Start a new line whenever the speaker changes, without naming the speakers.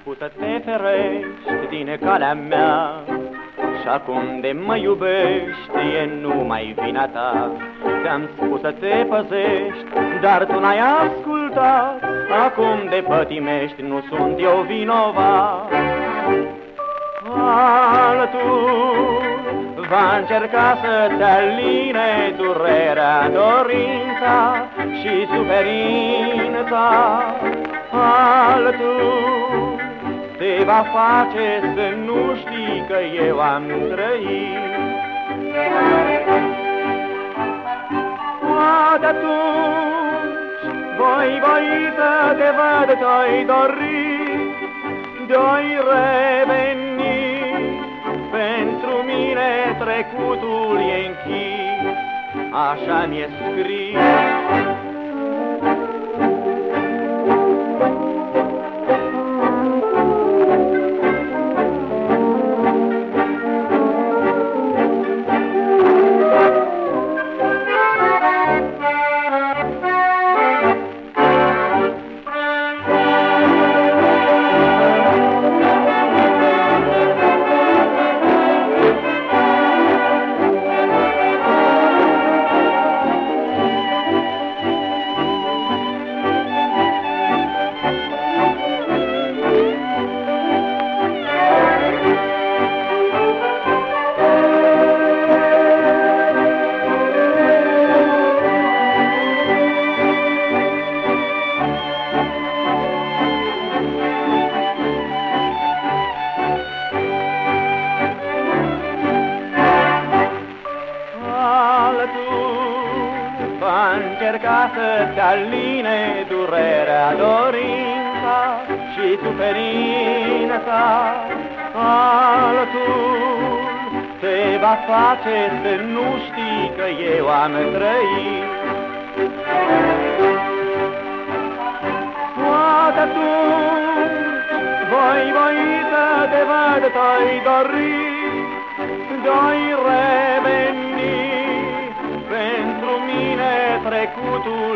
spus să te ferești din calea mea Și acum de mă iubești e numai vina ta. Ți-am spus să te păzești, dar tu n-ai ascultat. Acum de pătimești nu sunt eu vinovat. Altul va încerca să te aline durerea, dorința și suferința. Va face să nu știi că eu am trăit. Poate atunci voi, voi să te văd, te-ai dorit, de-ai reveni pentru mine trecutul e închis, așa mi-e scris. Încerca să-ți aline durerea, dorința și suferința. Altul te va face să nu știi că eu am trăit. Poate atunci voi, voi să te văd, te-ai dorit, de-ai reveni trecutul e închis.